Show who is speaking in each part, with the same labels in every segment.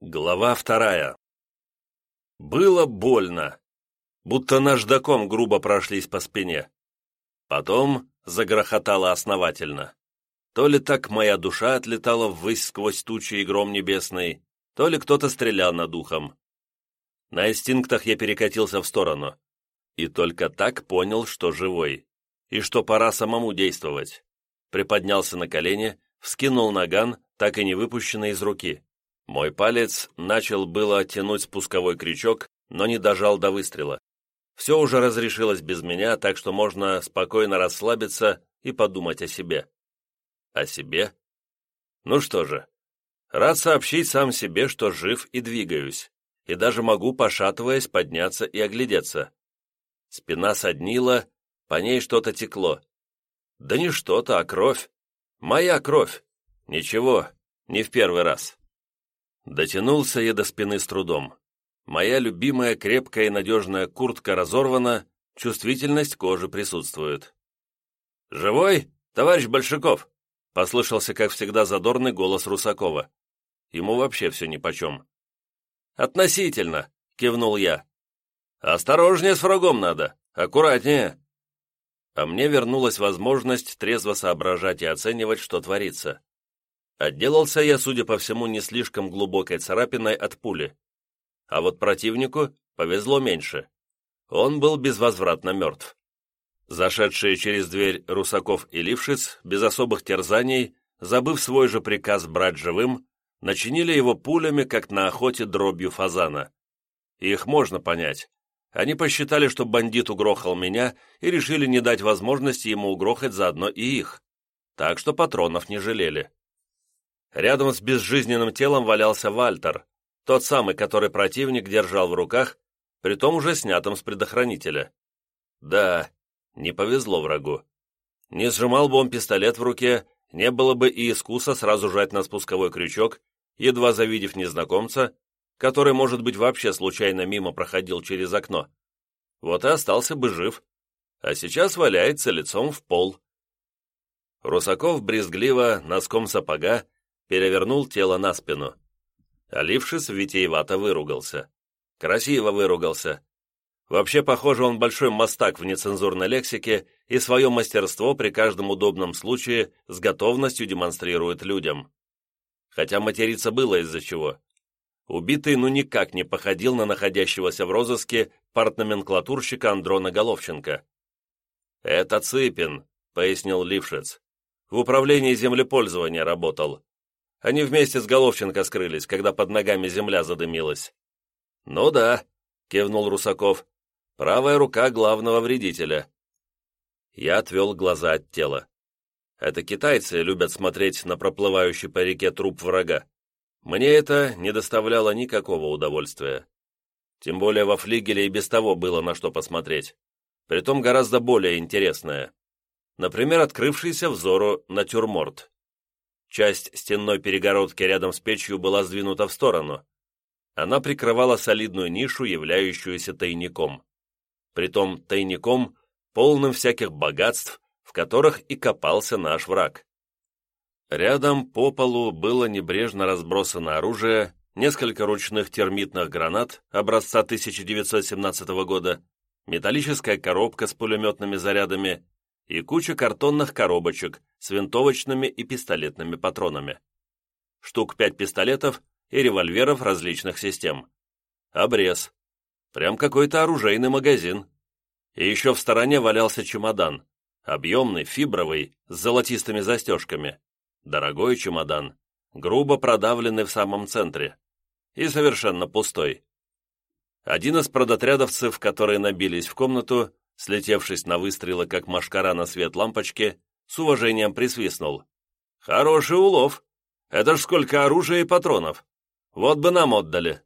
Speaker 1: Глава вторая. Было больно, будто наждаком грубо прошлись по спине. Потом загрохотало основательно. То ли так моя душа отлетала ввысь сквозь тучи и гром небесный, то ли кто-то стрелял над ухом. На инстинктах я перекатился в сторону. И только так понял, что живой. И что пора самому действовать. Приподнялся на колени, вскинул наган, так и не выпущенный из руки. Мой палец начал было оттянуть спусковой крючок, но не дожал до выстрела. Все уже разрешилось без меня, так что можно спокойно расслабиться и подумать о себе. О себе? Ну что же, рад сообщить сам себе, что жив и двигаюсь, и даже могу, пошатываясь, подняться и оглядеться. Спина соднила, по ней что-то текло. Да не что-то, а кровь. Моя кровь. Ничего, не в первый раз. Дотянулся я до спины с трудом. Моя любимая крепкая и надежная куртка разорвана, чувствительность кожи присутствует. «Живой, товарищ Большаков?» — послышался, как всегда, задорный голос Русакова. Ему вообще все нипочем. «Относительно», — кивнул я. «Осторожнее с врагом надо, аккуратнее». А мне вернулась возможность трезво соображать и оценивать, что творится. Отделался я, судя по всему, не слишком глубокой царапиной от пули. А вот противнику повезло меньше. Он был безвозвратно мертв. Зашедшие через дверь Русаков и Лившиц, без особых терзаний, забыв свой же приказ брать живым, начинили его пулями, как на охоте дробью фазана. их можно понять. Они посчитали, что бандит угрохал меня, и решили не дать возможности ему угрохать заодно и их. Так что патронов не жалели. Рядом с безжизненным телом валялся Вальтер, тот самый, который противник держал в руках, притом уже снятым с предохранителя. Да, не повезло врагу. Не сжимал бы он пистолет в руке, не было бы и искуса сразу жать на спусковой крючок, едва завидев незнакомца, который, может быть, вообще случайно мимо проходил через окно. Вот и остался бы жив, а сейчас валяется лицом в пол. Русаков брезгливо, носком сапога, перевернул тело на спину. Олившись, витиевато выругался. Красиво выругался. Вообще, похоже, он большой мастак в нецензурной лексике и свое мастерство при каждом удобном случае с готовностью демонстрирует людям. Хотя материться было из-за чего. Убитый ну никак не походил на находящегося в розыске партноменклатурщика Андрона Головченко. «Это Цыпин», — пояснил Лившец. «В управлении землепользования работал. Они вместе с Головченко скрылись, когда под ногами земля задымилась. «Ну да», — кивнул Русаков, — «правая рука главного вредителя». Я отвел глаза от тела. Это китайцы любят смотреть на проплывающий по реке труп врага. Мне это не доставляло никакого удовольствия. Тем более во флигеле и без того было на что посмотреть. Притом гораздо более интересное. Например, открывшийся взору натюрморт. Часть стенной перегородки рядом с печью была сдвинута в сторону. Она прикрывала солидную нишу, являющуюся тайником. Притом тайником, полным всяких богатств, в которых и копался наш враг. Рядом по полу было небрежно разбросано оружие, несколько ручных термитных гранат образца 1917 года, металлическая коробка с пулеметными зарядами и куча картонных коробочек с винтовочными и пистолетными патронами. Штук пять пистолетов и револьверов различных систем. Обрез. Прям какой-то оружейный магазин. И еще в стороне валялся чемодан. Объемный, фибровый, с золотистыми застежками. Дорогой чемодан, грубо продавленный в самом центре. И совершенно пустой. Один из продотрядовцев, которые набились в комнату, слетевшись на выстрелы, как машкара на свет лампочки, с уважением присвистнул. «Хороший улов! Это ж сколько оружия и патронов! Вот бы нам отдали!»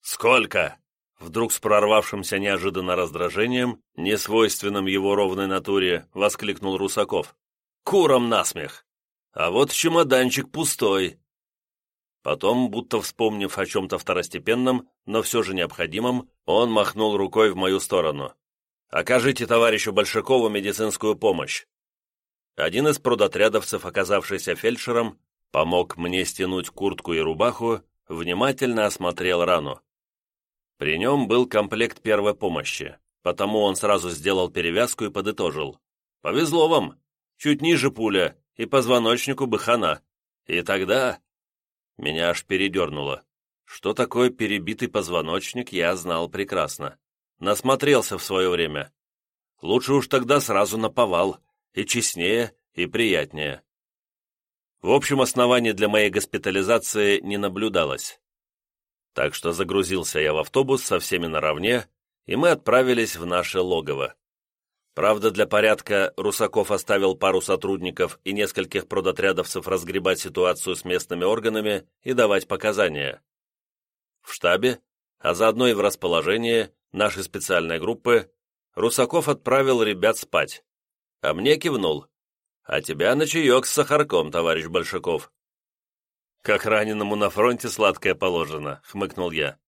Speaker 1: «Сколько?» Вдруг с прорвавшимся неожиданно раздражением, несвойственным его ровной натуре, воскликнул Русаков. «Куром насмех! А вот чемоданчик пустой!» Потом, будто вспомнив о чем-то второстепенном, но все же необходимом, он махнул рукой в мою сторону. Окажите товарищу Большакову медицинскую помощь». Один из продотрядовцев, оказавшийся фельдшером, помог мне стянуть куртку и рубаху внимательно осмотрел рану. При нем был комплект первой помощи, потому он сразу сделал перевязку и подытожил. «Повезло вам! Чуть ниже пуля, и позвоночнику бы хана. И тогда...» Меня аж передернуло. Что такое перебитый позвоночник, я знал прекрасно. Насмотрелся в свое время. Лучше уж тогда сразу наповал, и честнее, и приятнее. В общем, оснований для моей госпитализации не наблюдалось. Так что загрузился я в автобус со всеми наравне, и мы отправились в наше логово. Правда, для порядка Русаков оставил пару сотрудников и нескольких продотрядовцев разгребать ситуацию с местными органами и давать показания. В штабе, а заодно и в расположении нашей специальной группы, Русаков отправил ребят спать, а мне кивнул. «А тебя на чаек с сахарком, товарищ Большаков». «Как раненому на фронте сладкое положено», — хмыкнул я.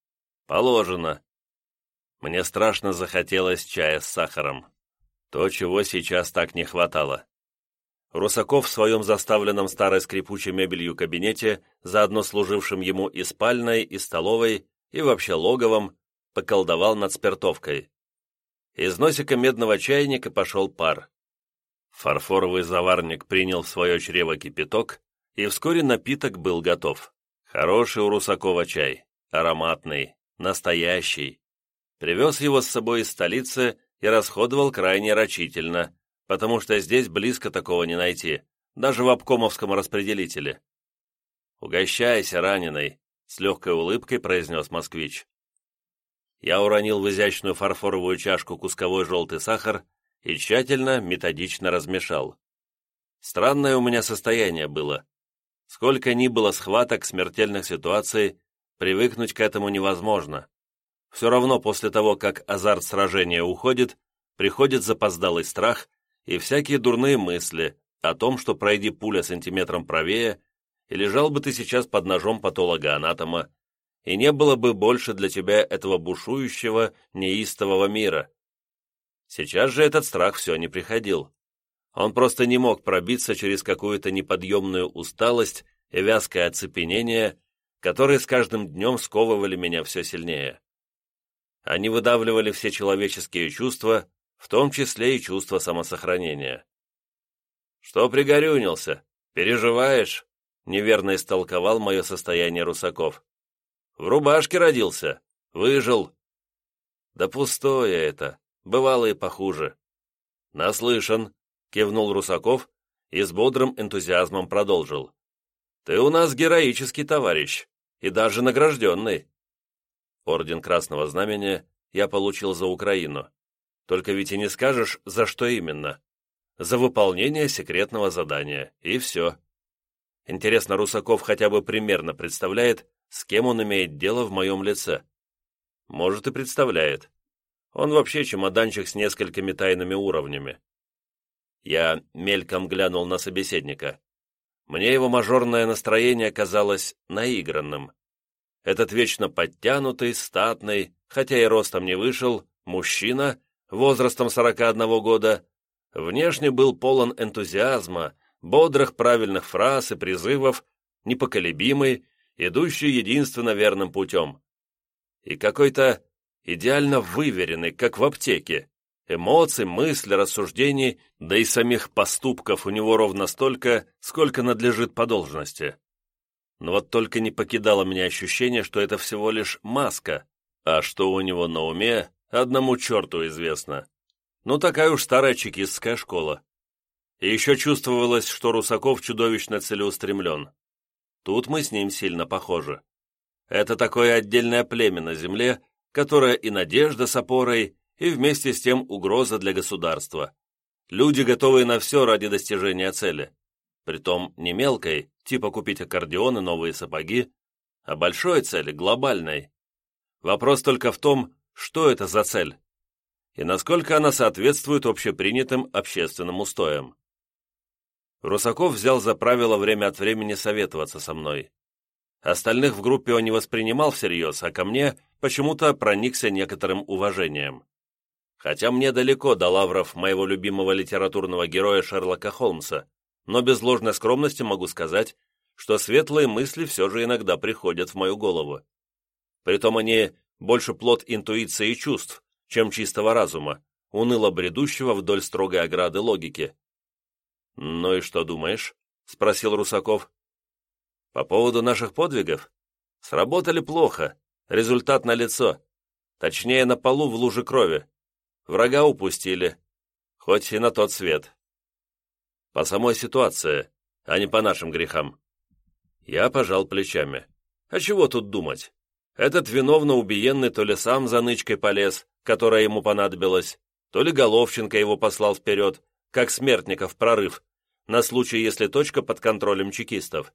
Speaker 1: «Положено». Мне страшно захотелось чая с сахаром. То, чего сейчас так не хватало. Русаков в своем заставленном старой скрипучей мебелью кабинете, заодно служившем ему и спальной, и столовой, и вообще логовом, поколдовал над спиртовкой. Из носика медного чайника пошел пар. Фарфоровый заварник принял в свое чрево кипяток, и вскоре напиток был готов. Хороший у Русакова чай, ароматный, настоящий. Привез его с собой из столицы и расходовал крайне рачительно, потому что здесь близко такого не найти, даже в обкомовском распределителе. «Угощайся, раненый», — с легкой улыбкой произнес москвич. Я уронил в изящную фарфоровую чашку кусковой желтый сахар и тщательно, методично размешал. Странное у меня состояние было. Сколько ни было схваток, смертельных ситуаций, привыкнуть к этому невозможно. Все равно после того, как азарт сражения уходит, приходит запоздалый страх и всякие дурные мысли о том, что пройди пуля сантиметром правее, и лежал бы ты сейчас под ножом патолога-анатома, и не было бы больше для тебя этого бушующего, неистового мира. Сейчас же этот страх все не приходил. Он просто не мог пробиться через какую-то неподъемную усталость и вязкое оцепенение, которые с каждым днем сковывали меня все сильнее. Они выдавливали все человеческие чувства, в том числе и чувство самосохранения. «Что пригорюнился? Переживаешь?» — неверно истолковал мое состояние Русаков. «В рубашке родился. Выжил». «Да пустое это. Бывало и похуже». «Наслышан», кивнул Русаков и с бодрым энтузиазмом продолжил. «Ты у нас героический товарищ, и даже награжденный». Орден Красного Знамения я получил за Украину. Только ведь и не скажешь, за что именно. За выполнение секретного задания, и все. Интересно, Русаков хотя бы примерно представляет, с кем он имеет дело в моем лице. Может, и представляет. Он вообще чемоданчик с несколькими тайными уровнями. Я мельком глянул на собеседника. Мне его мажорное настроение казалось наигранным. Этот вечно подтянутый, статный, хотя и ростом не вышел, мужчина, возрастом 41 года, внешне был полон энтузиазма, бодрых правильных фраз и призывов, непоколебимый, идущий единственно верным путем. И какой-то идеально выверенный, как в аптеке, Эмоций, мыслей, рассуждений, да и самих поступков у него ровно столько, сколько надлежит по должности. Но вот только не покидало меня ощущение, что это всего лишь маска, а что у него на уме, одному черту известно. Ну, такая уж старая чекистская школа. И еще чувствовалось, что Русаков чудовищно целеустремлен. Тут мы с ним сильно похожи. Это такое отдельное племя на земле, которое и надежда с опорой, и вместе с тем угроза для государства. Люди, готовые на все ради достижения цели. Притом не мелкой, типа купить аккордеон и новые сапоги, а большой цели, глобальной. Вопрос только в том, что это за цель и насколько она соответствует общепринятым общественным устоям. Русаков взял за правило время от времени советоваться со мной. Остальных в группе он не воспринимал всерьез, а ко мне почему-то проникся некоторым уважением. Хотя мне далеко до лавров моего любимого литературного героя Шерлока Холмса, но без ложной скромности могу сказать, что светлые мысли все же иногда приходят в мою голову. Притом они больше плод интуиции и чувств, чем чистого разума, уныло бредущего вдоль строгой ограды логики. «Ну и что думаешь?» — спросил Русаков. «По поводу наших подвигов? Сработали плохо, результат налицо. Точнее, на полу в луже крови. Врага упустили, хоть и на тот свет. По самой ситуации, а не по нашим грехам. Я пожал плечами. А чего тут думать? Этот виновно убиенный то ли сам за нычкой полез, которая ему понадобилась, то ли Головченко его послал вперед, как смертников прорыв, на случай, если точка под контролем чекистов.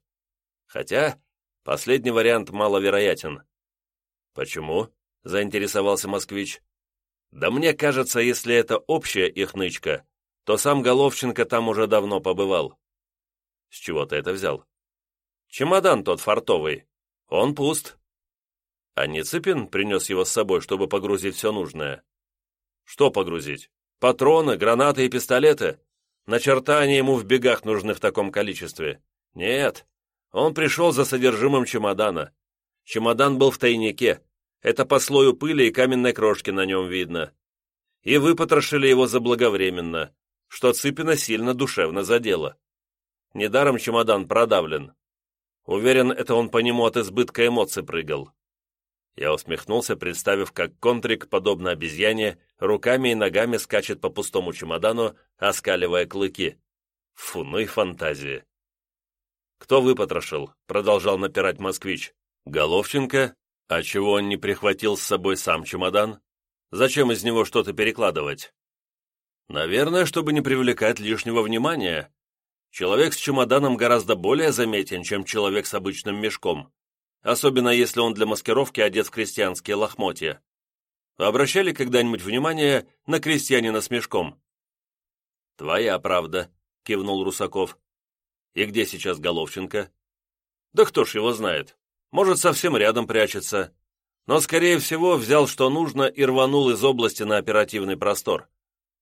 Speaker 1: Хотя последний вариант маловероятен. «Почему?» — заинтересовался москвич. «Да мне кажется, если это общая их нычка, то сам Головченко там уже давно побывал». «С чего ты это взял?» «Чемодан тот фартовый. Он пуст, а Ницыпин принес его с собой, чтобы погрузить все нужное. Что погрузить? Патроны, гранаты и пистолеты? Начертания ему в бегах нужны в таком количестве. Нет, он пришел за содержимым чемодана. Чемодан был в тайнике. Это по слою пыли и каменной крошки на нем видно. И выпотрошили его заблаговременно, что Цыпина сильно душевно задело. Недаром чемодан продавлен. Уверен, это он по нему от избытка эмоций прыгал. Я усмехнулся, представив, как контрик, подобно обезьяне, руками и ногами скачет по пустому чемодану, оскаливая клыки. Фу, ну и фантазии. «Кто выпотрошил?» — продолжал напирать москвич. «Головченко? А чего он не прихватил с собой сам чемодан? Зачем из него что-то перекладывать?» «Наверное, чтобы не привлекать лишнего внимания. Человек с чемоданом гораздо более заметен, чем человек с обычным мешком особенно если он для маскировки одет в крестьянские лохмотья. Обращали когда-нибудь внимание на крестьянина с мешком? «Твоя правда», — кивнул Русаков. «И где сейчас Головченко?» «Да кто ж его знает. Может, совсем рядом прячется. Но, скорее всего, взял, что нужно, и рванул из области на оперативный простор.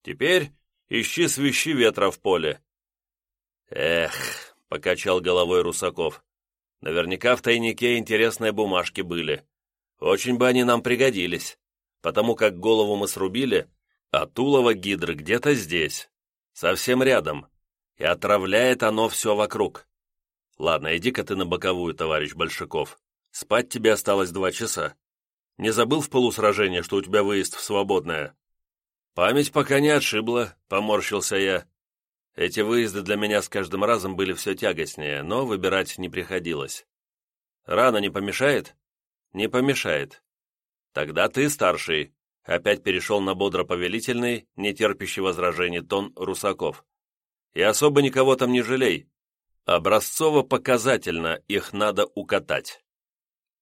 Speaker 1: Теперь ищи свищи ветра в поле». «Эх», — покачал головой Русаков, Наверняка в тайнике интересные бумажки были. Очень бы они нам пригодились, потому как голову мы срубили, а тулово гидры где-то здесь, совсем рядом, и отравляет оно все вокруг. Ладно, иди-ка ты на боковую, товарищ Большаков. Спать тебе осталось два часа. Не забыл в полусражении, что у тебя выезд в свободное? Память пока не отшибла, поморщился я. Эти выезды для меня с каждым разом были все тягостнее, но выбирать не приходилось. Рана не помешает? Не помешает. Тогда ты старший. Опять перешел на бодро-повелительный, не терпящий возражений тон Русаков. И особо никого там не жалей. Образцово-показательно их надо укатать.